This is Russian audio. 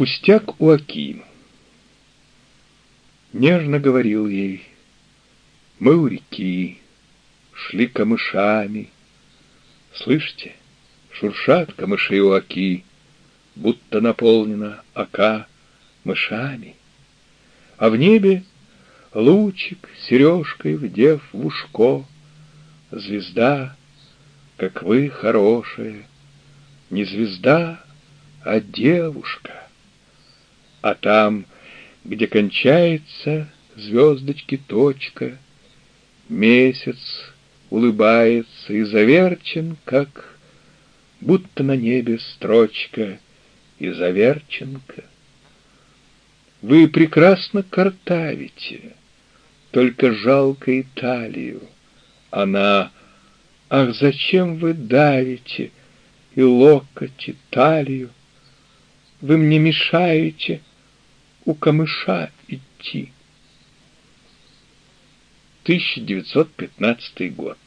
Пустяк у Аки. Нежно говорил ей, мы у реки, шли камышами. Слышите, шуршат камыши у Аки, будто наполнена ока мышами. А в небе лучик сережкой вдев в ушко, звезда, как вы хорошая, не звезда, а девушка. А там, где кончается звездочки точка, Месяц улыбается и заверчен, как Будто на небе строчка и заверченка. Вы прекрасно картавите, Только жалко Италию. Она, ах, зачем вы давите И локоть, и? Вы мне мешаете у камыша идти. 1915 год.